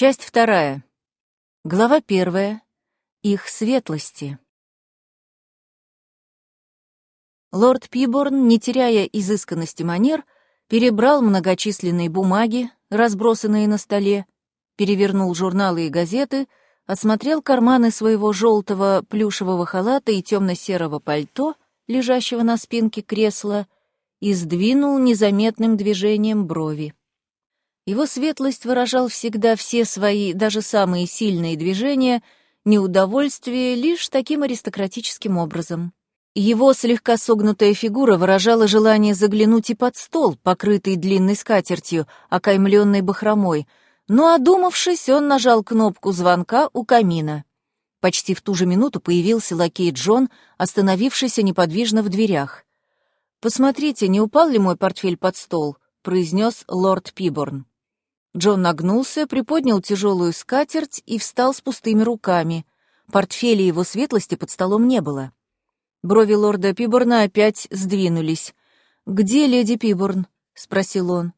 Часть вторая. Глава первая. Их светлости. Лорд Пиборн, не теряя изысканности манер, перебрал многочисленные бумаги, разбросанные на столе, перевернул журналы и газеты, осмотрел карманы своего желтого плюшевого халата и темно-серого пальто, лежащего на спинке кресла, и сдвинул незаметным движением брови. Его светлость выражал всегда все свои, даже самые сильные движения, неудовольствие лишь таким аристократическим образом. Его слегка согнутая фигура выражала желание заглянуть и под стол, покрытый длинной скатертью, окаймленной бахромой, но, одумавшись, он нажал кнопку звонка у камина. Почти в ту же минуту появился лакей Джон, остановившийся неподвижно в дверях. «Посмотрите, не упал ли мой портфель под стол?» — произнес лорд Пиборн. Джон нагнулся, приподнял тяжелую скатерть и встал с пустыми руками. Портфеля его светлости под столом не было. Брови лорда Пиборна опять сдвинулись. «Где леди Пиборн?» — спросил он.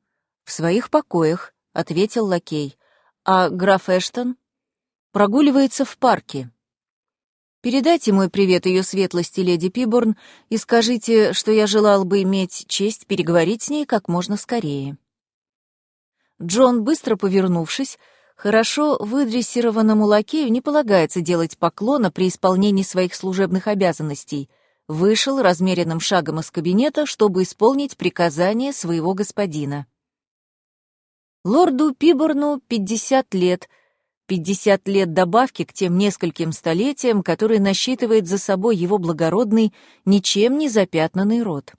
«В своих покоях», — ответил лакей. «А граф Эштон?» «Прогуливается в парке». «Передайте мой привет ее светлости, леди Пиборн, и скажите, что я желал бы иметь честь переговорить с ней как можно скорее». Джон, быстро повернувшись, хорошо выдрессированному лакею не полагается делать поклона при исполнении своих служебных обязанностей, вышел размеренным шагом из кабинета, чтобы исполнить приказание своего господина. Лорду Пиборну 50 лет, 50 лет добавки к тем нескольким столетиям, которые насчитывает за собой его благородный, ничем не запятнанный род.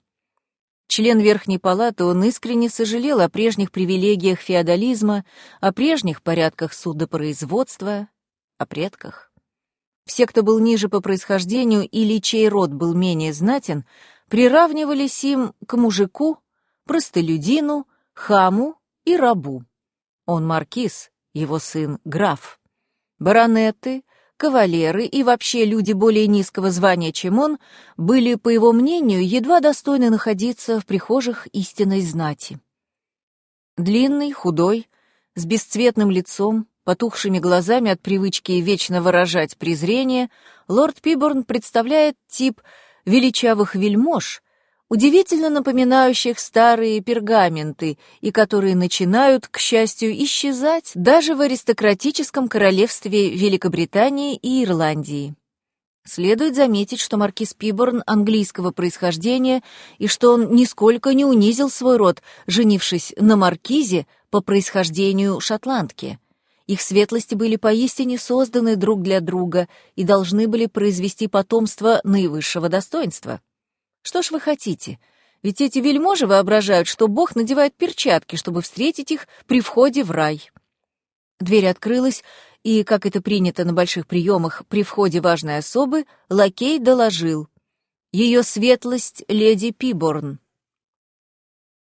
Член Верхней Палаты, он искренне сожалел о прежних привилегиях феодализма, о прежних порядках судопроизводства, о предках. Все, кто был ниже по происхождению или чей род был менее знатен, приравнивались им к мужику, простолюдину, хаму и рабу. Он маркиз, его сын граф. Баронеты, кавалеры и вообще люди более низкого звания, чем он, были, по его мнению, едва достойны находиться в прихожих истинной знати. Длинный, худой, с бесцветным лицом, потухшими глазами от привычки вечно выражать презрение, лорд Пиборн представляет тип величавых вельмож, удивительно напоминающих старые пергаменты и которые начинают, к счастью, исчезать даже в аристократическом королевстве Великобритании и Ирландии. Следует заметить, что маркиз Пиборн английского происхождения и что он нисколько не унизил свой род, женившись на маркизе по происхождению шотландки. Их светлости были поистине созданы друг для друга и должны были произвести потомство наивысшего достоинства. Что ж вы хотите? Ведь эти вельможи воображают, что Бог надевает перчатки, чтобы встретить их при входе в рай. Дверь открылась, и, как это принято на больших приемах при входе важной особы, лакей доложил. Ее светлость — леди Пиборн.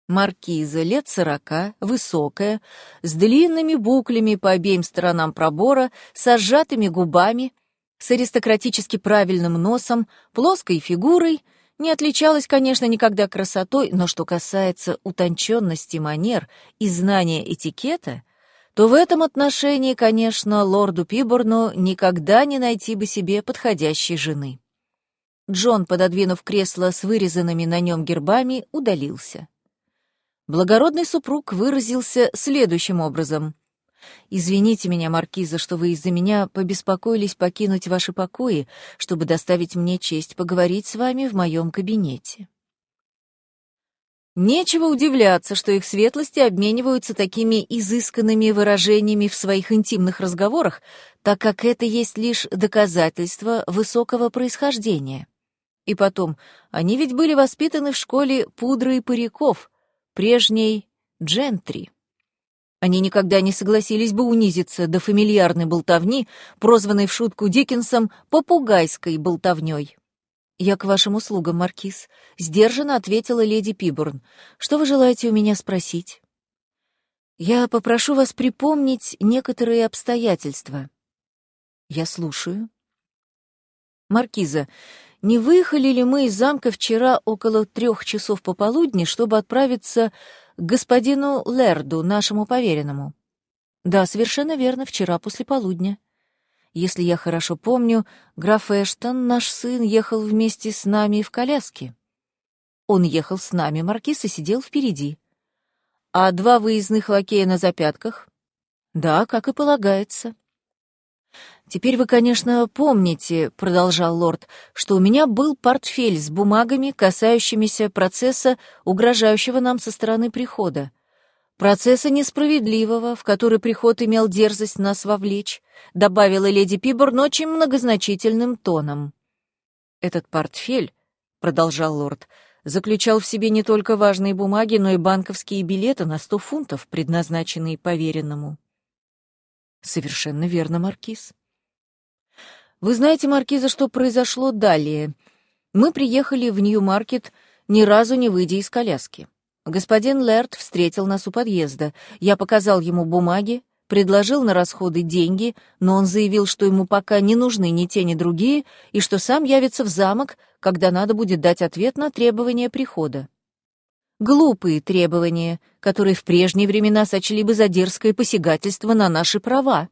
Маркиза, лет сорока, высокая, с длинными буклями по обеим сторонам пробора, с сжатыми губами, с аристократически правильным носом, плоской фигурой — не отличалась, конечно, никогда красотой, но что касается утонченности манер и знания этикета, то в этом отношении, конечно, лорду Пиборну никогда не найти бы себе подходящей жены. Джон, пододвинув кресло с вырезанными на нем гербами, удалился. Благородный супруг выразился следующим образом. Извините меня, маркиза, что вы из-за меня побеспокоились покинуть ваши покои, чтобы доставить мне честь поговорить с вами в моем кабинете. Нечего удивляться, что их светлости обмениваются такими изысканными выражениями в своих интимных разговорах, так как это есть лишь доказательство высокого происхождения. И потом, они ведь были воспитаны в школе пудры и париков, прежней джентри. Они никогда не согласились бы унизиться до фамильярной болтовни, прозванной в шутку Диккенсом попугайской болтовней. «Я к вашим услугам, Маркиз», — сдержанно ответила леди Пиборн. «Что вы желаете у меня спросить?» «Я попрошу вас припомнить некоторые обстоятельства». «Я слушаю». «Маркиза, не выехали ли мы из замка вчера около трех часов пополудни, чтобы отправиться к господину Лерду, нашему поверенному. Да, совершенно верно, вчера после полудня. Если я хорошо помню, граф Эштон, наш сын, ехал вместе с нами в коляске. Он ехал с нами, маркиз, и сидел впереди. А два выездных лакея на запятках? Да, как и полагается. «Теперь вы, конечно, помните, — продолжал лорд, — что у меня был портфель с бумагами, касающимися процесса, угрожающего нам со стороны прихода. Процесса несправедливого, в который приход имел дерзость нас вовлечь, — добавила леди Пиборн очень многозначительным тоном. «Этот портфель, — продолжал лорд, — заключал в себе не только важные бумаги, но и банковские билеты на сто фунтов, предназначенные поверенному». «Совершенно верно, Маркиз». «Вы знаете, Маркиза, что произошло далее? Мы приехали в Нью-Маркет, ни разу не выйдя из коляски. Господин Лерт встретил нас у подъезда. Я показал ему бумаги, предложил на расходы деньги, но он заявил, что ему пока не нужны ни те, ни другие, и что сам явится в замок, когда надо будет дать ответ на требования прихода. Глупые требования, которые в прежние времена сочли бы за дерзкое посягательство на наши права.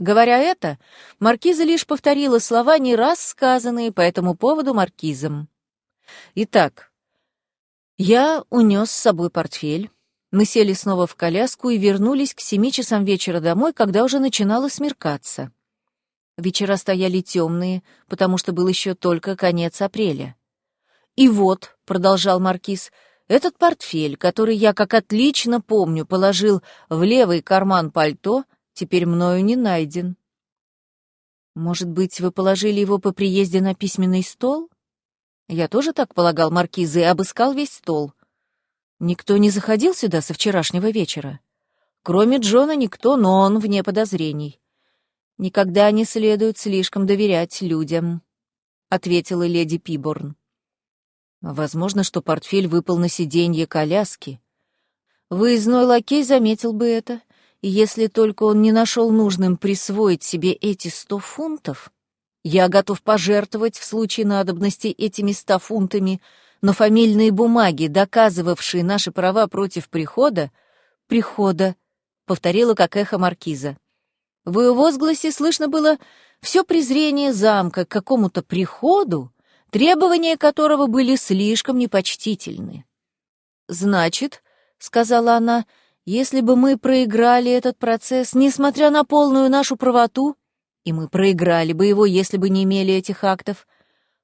Говоря это, маркиза лишь повторила слова, не раз сказанные по этому поводу маркизом. Итак, я унес с собой портфель. Мы сели снова в коляску и вернулись к семи часам вечера домой, когда уже начинало смеркаться. Вечера стояли темные, потому что был еще только конец апреля. «И вот», — продолжал Маркиз, — «этот портфель, который я, как отлично помню, положил в левый карман пальто, теперь мною не найден». «Может быть, вы положили его по приезде на письменный стол?» Я тоже так полагал, Маркиз, и обыскал весь стол. Никто не заходил сюда со вчерашнего вечера. Кроме Джона никто, но он вне подозрений. Никогда не следует слишком доверять людям, — ответила леди Пиборн. Возможно, что портфель выпал на сиденье коляски. Выездной лакей заметил бы это, если только он не нашел нужным присвоить себе эти сто фунтов, я готов пожертвовать в случае надобности этими ста фунтами, но фамильные бумаги, доказывавшие наши права против прихода, прихода, повторила как эхо маркиза. В ее возгласе слышно было все презрение замка к какому-то приходу, требования которого были слишком непочтительны. «Значит, — сказала она, — если бы мы проиграли этот процесс, несмотря на полную нашу правоту, и мы проиграли бы его, если бы не имели этих актов.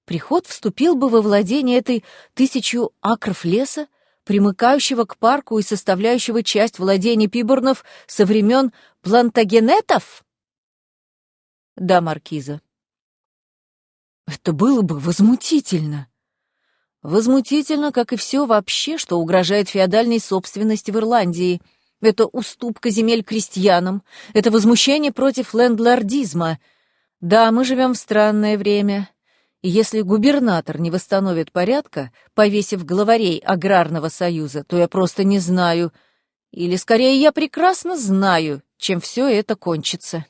Приход вступил бы во владение этой тысячу акров леса, примыкающего к парку и составляющего часть владений Пиборнов со времен плантагенетов? Да, Маркиза. Это было бы возмутительно. Возмутительно, как и все вообще, что угрожает феодальной собственности в Ирландии — это уступка земель крестьянам, это возмущение против лендлордизма. Да, мы живем в странное время, и если губернатор не восстановит порядка, повесив главарей аграрного союза, то я просто не знаю, или скорее я прекрасно знаю, чем все это кончится.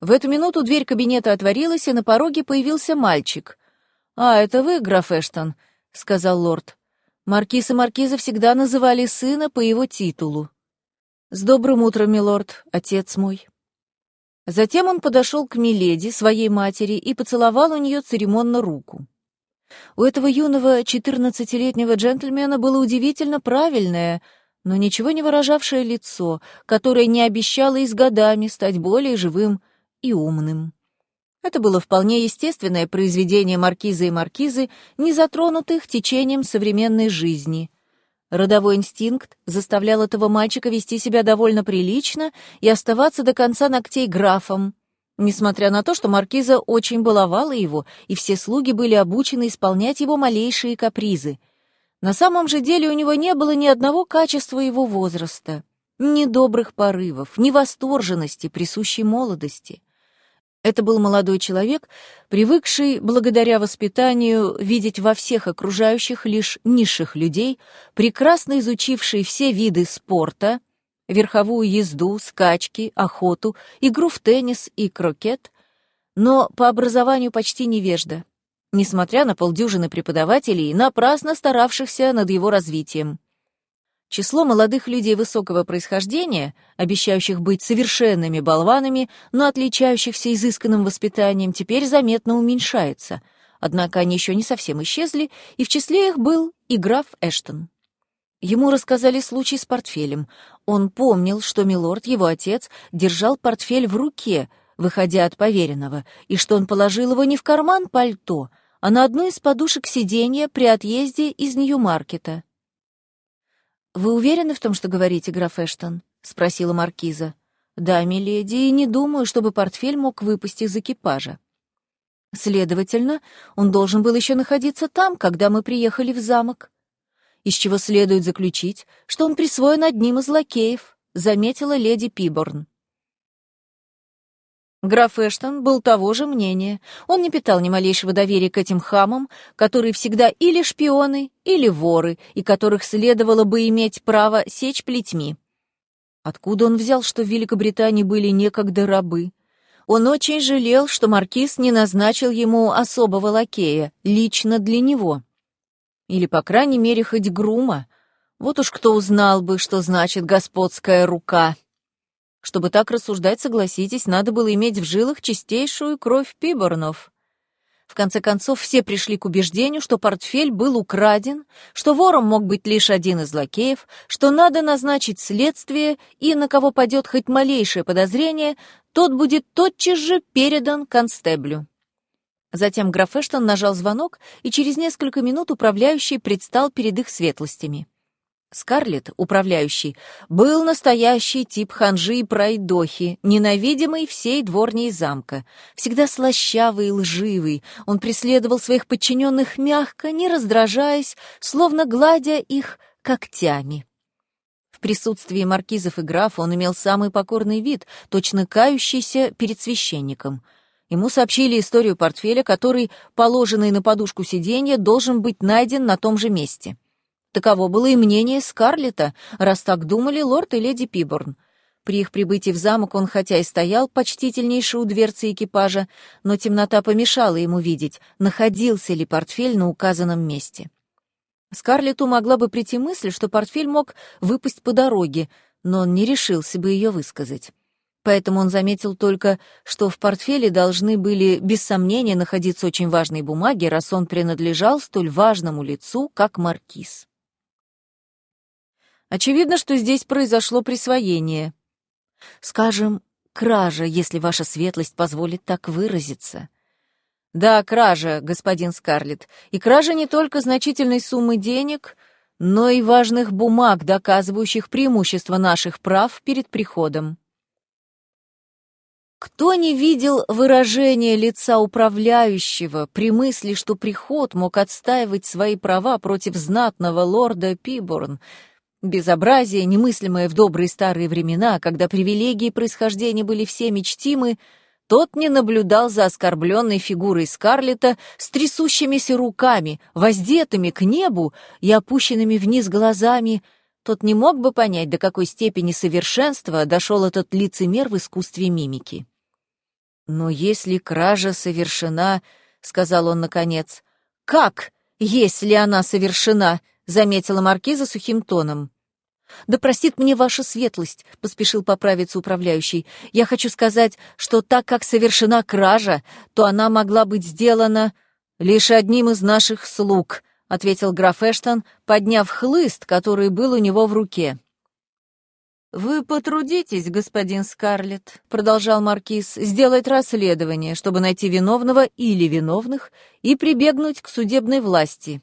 В эту минуту дверь кабинета отворилась, и на пороге появился мальчик. «А, это вы, граф Эштон», — сказал лорд. Маркиз и маркиза всегда называли сына по его титулу. «С добрым утром, милорд, отец мой». Затем он подошел к Миледи, своей матери, и поцеловал у нее церемонно руку. У этого юного четырнадцатилетнего джентльмена было удивительно правильное, но ничего не выражавшее лицо, которое не обещало и с годами стать более живым и умным. Это было вполне естественное произведение маркиза и маркизы, не затронутых течением современной жизни — Родовой инстинкт заставлял этого мальчика вести себя довольно прилично и оставаться до конца ногтей графом, несмотря на то, что маркиза очень баловала его, и все слуги были обучены исполнять его малейшие капризы. На самом же деле у него не было ни одного качества его возраста, ни добрых порывов, ни восторженности, присущей молодости. Это был молодой человек, привыкший, благодаря воспитанию, видеть во всех окружающих лишь низших людей, прекрасно изучивший все виды спорта, верховую езду, скачки, охоту, игру в теннис и крокет, но по образованию почти невежда, несмотря на полдюжины преподавателей, напрасно старавшихся над его развитием. Число молодых людей высокого происхождения, обещающих быть совершенными болванами, но отличающихся изысканным воспитанием, теперь заметно уменьшается. Однако они еще не совсем исчезли, и в числе их был и граф Эштон. Ему рассказали случай с портфелем. Он помнил, что милорд, его отец, держал портфель в руке, выходя от поверенного, и что он положил его не в карман пальто, а на одну из подушек сиденья при отъезде из Нью-Маркета. «Вы уверены в том, что говорите, граф Эштон?» — спросила маркиза. «Да, миледи, и не думаю, чтобы портфель мог выпасть из экипажа». Следовательно, он должен был еще находиться там, когда мы приехали в замок. Из чего следует заключить, что он присвоен одним из лакеев, заметила леди Пиборн. Граф Эштон был того же мнения. Он не питал ни малейшего доверия к этим хамам, которые всегда или шпионы, или воры, и которых следовало бы иметь право сечь плетьми. Откуда он взял, что в Великобритании были некогда рабы? Он очень жалел, что маркиз не назначил ему особого лакея, лично для него. Или, по крайней мере, хоть грума. Вот уж кто узнал бы, что значит господская рука. Чтобы так рассуждать, согласитесь, надо было иметь в жилах чистейшую кровь Пиборнов. В конце концов, все пришли к убеждению, что портфель был украден, что вором мог быть лишь один из лакеев, что надо назначить следствие, и на кого падет хоть малейшее подозрение, тот будет тотчас же передан констеблю. Затем граф Эштон нажал звонок, и через несколько минут управляющий предстал перед их светлостями. Скарлетт, управляющий, был настоящий тип ханжи и пройдохи, ненавидимый всей дворней замка. Всегда слащавый и лживый, он преследовал своих подчиненных мягко, не раздражаясь, словно гладя их когтями. В присутствии маркизов и графа он имел самый покорный вид, точно кающийся перед священником. Ему сообщили историю портфеля, который, положенный на подушку сиденья, должен быть найден на том же месте. Таково было и мнение Скарлетта, раз так думали лорд и леди Пиборн. При их прибытии в замок он хотя и стоял почтительнейше у дверцы экипажа, но темнота помешала ему видеть, находился ли портфель на указанном месте. Скарлетту могла бы прийти мысль, что портфель мог выпасть по дороге, но он не решился бы ее высказать. Поэтому он заметил только, что в портфеле должны были, без сомнения, находиться очень важные бумаги, раз он принадлежал столь важному лицу, как маркиз. Очевидно, что здесь произошло присвоение. Скажем, кража, если ваша светлость позволит так выразиться. Да, кража, господин Скарлетт, и кража не только значительной суммы денег, но и важных бумаг, доказывающих преимущество наших прав перед приходом. Кто не видел выражения лица управляющего при мысли, что приход мог отстаивать свои права против знатного лорда Пиборн, Безобразие, немыслимое в добрые старые времена, когда привилегии происхождения были все мечтимы, тот не наблюдал за оскорбленной фигурой Скарлета с трясущимися руками, воздетыми к небу и опущенными вниз глазами. Тот не мог бы понять, до какой степени совершенства дошел этот лицемер в искусстве мимики. «Но если кража совершена, — сказал он наконец, — как, если она совершена?» Заметила маркиза сухим тоном. «Да простит мне ваша светлость», — поспешил поправиться управляющий. «Я хочу сказать, что так как совершена кража, то она могла быть сделана лишь одним из наших слуг», — ответил граф Эштон, подняв хлыст, который был у него в руке. «Вы потрудитесь, господин Скарлетт», — продолжал маркиз, — «сделать расследование, чтобы найти виновного или виновных и прибегнуть к судебной власти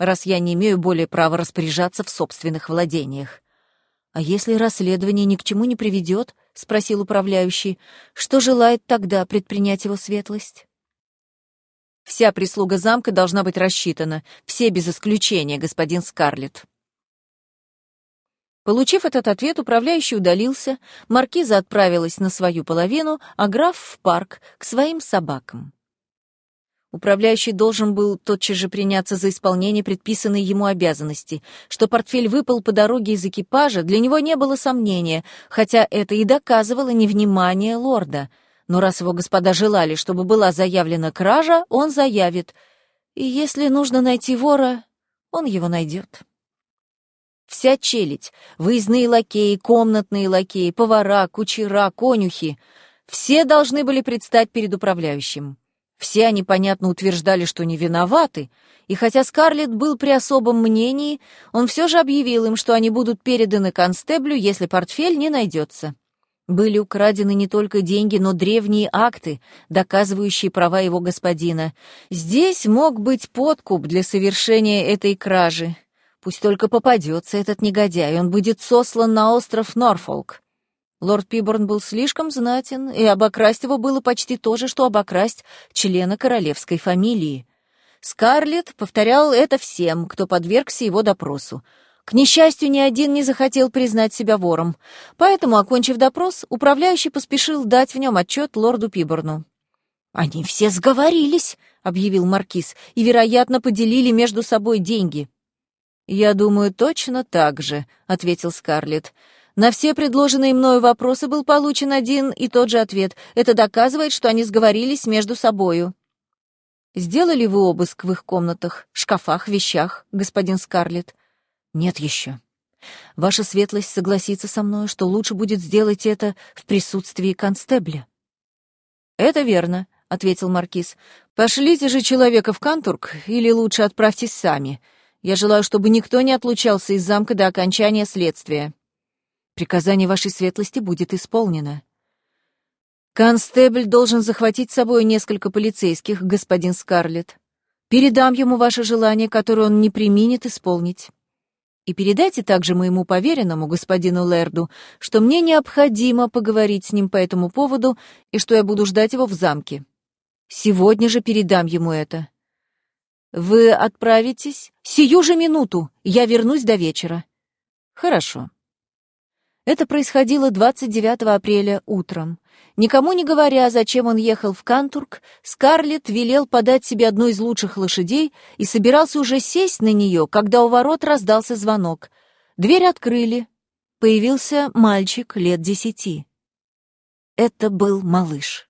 раз я не имею более права распоряжаться в собственных владениях. «А если расследование ни к чему не приведет?» — спросил управляющий. «Что желает тогда предпринять его светлость?» «Вся прислуга замка должна быть рассчитана, все без исключения, господин Скарлетт». Получив этот ответ, управляющий удалился, маркиза отправилась на свою половину, а граф — в парк, к своим собакам. Управляющий должен был тотчас же приняться за исполнение предписанной ему обязанности. Что портфель выпал по дороге из экипажа, для него не было сомнения, хотя это и доказывало невнимание лорда. Но раз его господа желали, чтобы была заявлена кража, он заявит. И если нужно найти вора, он его найдет. Вся челядь, выездные лакеи, комнатные лакеи, повара, кучера, конюхи — все должны были предстать перед управляющим. Все они, понятно, утверждали, что не виноваты, и хотя Скарлетт был при особом мнении, он все же объявил им, что они будут переданы констеблю, если портфель не найдется. Были украдены не только деньги, но древние акты, доказывающие права его господина. Здесь мог быть подкуп для совершения этой кражи. Пусть только попадется этот негодяй, он будет сослан на остров Норфолк. Лорд Пиборн был слишком знатен, и обокрасть его было почти то же, что обокрасть члена королевской фамилии. Скарлетт повторял это всем, кто подвергся его допросу. К несчастью, ни один не захотел признать себя вором, поэтому, окончив допрос, управляющий поспешил дать в нем отчет лорду Пиборну. «Они все сговорились», — объявил маркиз, «и, вероятно, поделили между собой деньги». «Я думаю, точно так же», — ответил Скарлетт. На все предложенные мною вопросы был получен один и тот же ответ. Это доказывает, что они сговорились между собою. Сделали вы обыск в их комнатах, шкафах, вещах, господин Скарлетт? Нет еще. Ваша светлость согласится со мной, что лучше будет сделать это в присутствии констебля. Это верно, ответил маркиз. Пошлите же человека в Кантург или лучше отправьтесь сами. Я желаю, чтобы никто не отлучался из замка до окончания следствия. Приказание вашей светлости будет исполнено. Констебль должен захватить с собой несколько полицейских, господин Скарлетт. Передам ему ваше желание, которое он не применит исполнить. И передайте также моему поверенному, господину Лерду, что мне необходимо поговорить с ним по этому поводу и что я буду ждать его в замке. Сегодня же передам ему это. Вы отправитесь? Сию же минуту. Я вернусь до вечера. Хорошо. Это происходило 29 апреля утром. Никому не говоря, зачем он ехал в Кантург, Скарлетт велел подать себе одну из лучших лошадей и собирался уже сесть на нее, когда у ворот раздался звонок. Дверь открыли. Появился мальчик лет десяти. Это был малыш.